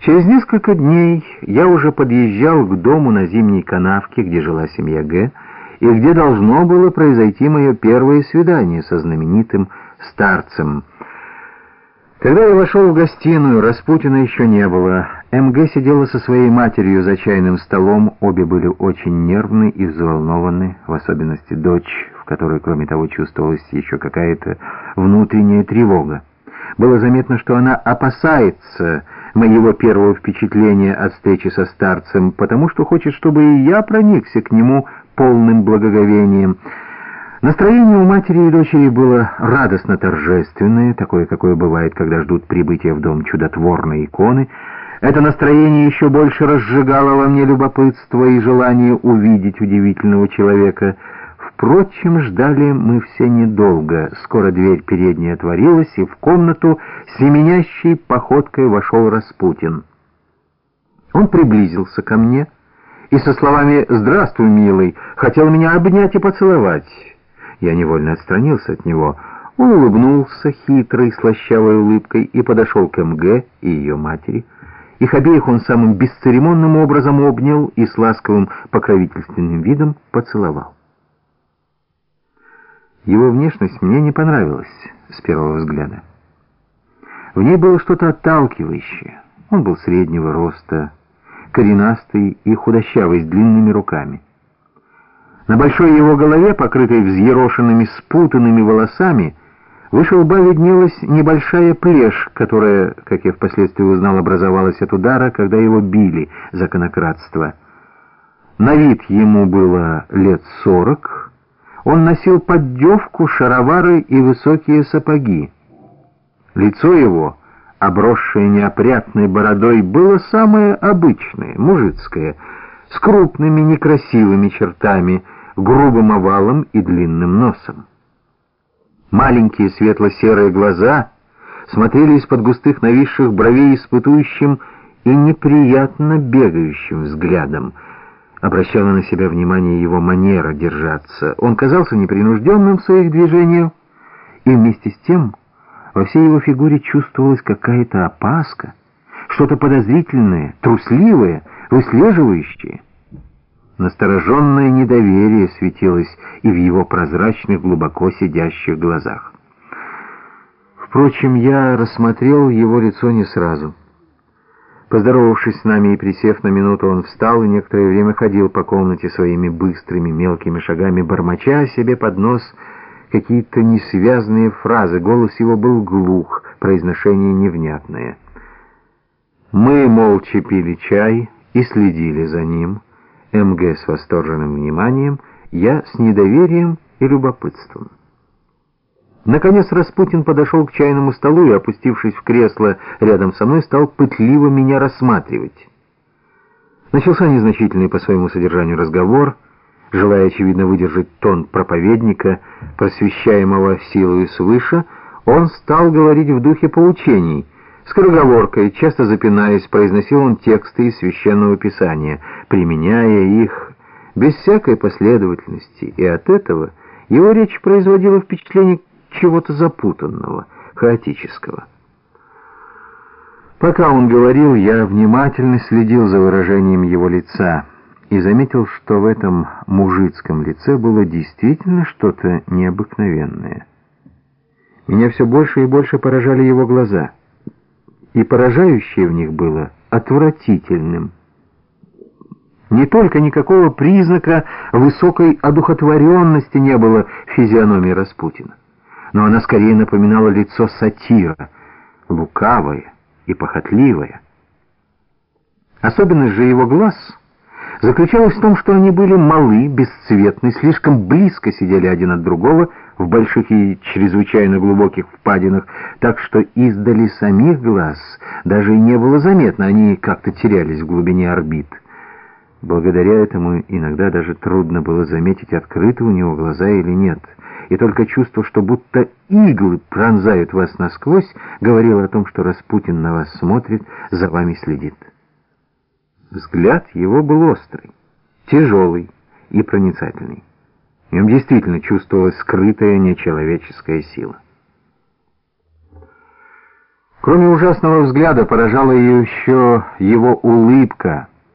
Через несколько дней я уже подъезжал к дому на зимней канавке, где жила семья Г., и где должно было произойти мое первое свидание со знаменитым старцем. Когда я вошел в гостиную, Распутина еще не было. МГ сидела со своей матерью за чайным столом, обе были очень нервны и взволнованы, в особенности дочь, в которой, кроме того, чувствовалась еще какая-то внутренняя тревога. Было заметно, что она опасается моего первого впечатления от встречи со старцем, потому что хочет, чтобы и я проникся к нему полным благоговением. Настроение у матери и дочери было радостно-торжественное, такое, какое бывает, когда ждут прибытия в дом чудотворной иконы. Это настроение еще больше разжигало во мне любопытство и желание увидеть удивительного человека. Впрочем, ждали мы все недолго. Скоро дверь передняя отворилась, и в комнату семенящей походкой вошел Распутин. Он приблизился ко мне и со словами «Здравствуй, милый!» хотел меня обнять и поцеловать. Я невольно отстранился от него. Он улыбнулся хитрой, слащавой улыбкой и подошел к МГ и ее матери. Их обеих он самым бесцеремонным образом обнял и с ласковым покровительственным видом поцеловал. Его внешность мне не понравилась с первого взгляда. В ней было что-то отталкивающее. Он был среднего роста, коренастый и худощавый, с длинными руками. На большой его голове, покрытой взъерошенными спутанными волосами, выше лба виднелась небольшая плешь, которая, как я впоследствии узнал, образовалась от удара, когда его били за конократство. На вид ему было лет сорок. Он носил поддевку, шаровары и высокие сапоги. Лицо его — обросшее неопрятной бородой, было самое обычное, мужицкое, с крупными некрасивыми чертами, грубым овалом и длинным носом. Маленькие светло-серые глаза смотрели из-под густых нависших бровей испытующим и неприятно бегающим взглядом. Обращала на себя внимание его манера держаться. Он казался непринужденным в своих движениях и вместе с тем во всей его фигуре чувствовалась какая-то опаска, что-то подозрительное, трусливое, выслеживающее. Настороженное недоверие светилось и в его прозрачных, глубоко сидящих глазах. Впрочем, я рассмотрел его лицо не сразу. Поздоровавшись с нами и присев на минуту, он встал и некоторое время ходил по комнате своими быстрыми мелкими шагами, бормоча себе под нос — какие-то несвязные фразы, голос его был глух, произношение невнятное. Мы молча пили чай и следили за ним, МГ с восторженным вниманием, я с недоверием и любопытством. Наконец Распутин подошел к чайному столу и, опустившись в кресло рядом со мной, стал пытливо меня рассматривать. Начался незначительный по своему содержанию разговор — Желая, очевидно, выдержать тон проповедника, просвещаемого силой свыше, он стал говорить в духе поучений. Скороговоркой, часто запинаясь, произносил он тексты из Священного Писания, применяя их без всякой последовательности, и от этого его речь производила впечатление чего-то запутанного, хаотического. Пока он говорил, я внимательно следил за выражением его лица — и заметил, что в этом мужицком лице было действительно что-то необыкновенное. Меня все больше и больше поражали его глаза, и поражающее в них было отвратительным. Не только никакого признака высокой одухотворенности не было в физиономии Распутина, но она скорее напоминала лицо сатира, лукавое и похотливое. Особенность же его глаз — заключалась в том, что они были малы, бесцветны, слишком близко сидели один от другого в больших и чрезвычайно глубоких впадинах, так что издали самих глаз даже и не было заметно, они как-то терялись в глубине орбит. Благодаря этому иногда даже трудно было заметить, открыты у него глаза или нет. И только чувство, что будто иглы пронзают вас насквозь, говорило о том, что Распутин на вас смотрит, за вами следит. Взгляд его был острый, тяжелый и проницательный. В нем действительно чувствовалась скрытая нечеловеческая сила. Кроме ужасного взгляда, поражала ее еще его улыбка,